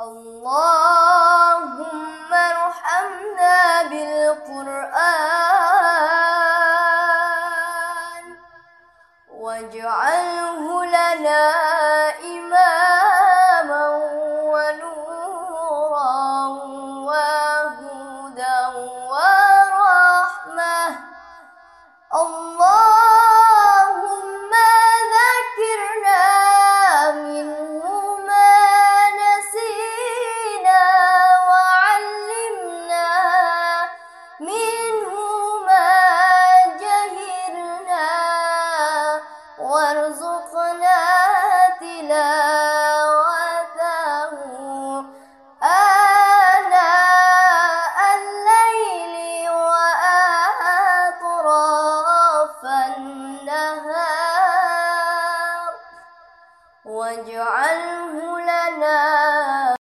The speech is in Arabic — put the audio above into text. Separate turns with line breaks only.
اللهم ارحمنا بالقرآن واجعله لنا إماما ونورا وهدى ورحمة. الله وارزقنا تلاوته. آناء الليل وأطراف النهار. واجعله لنا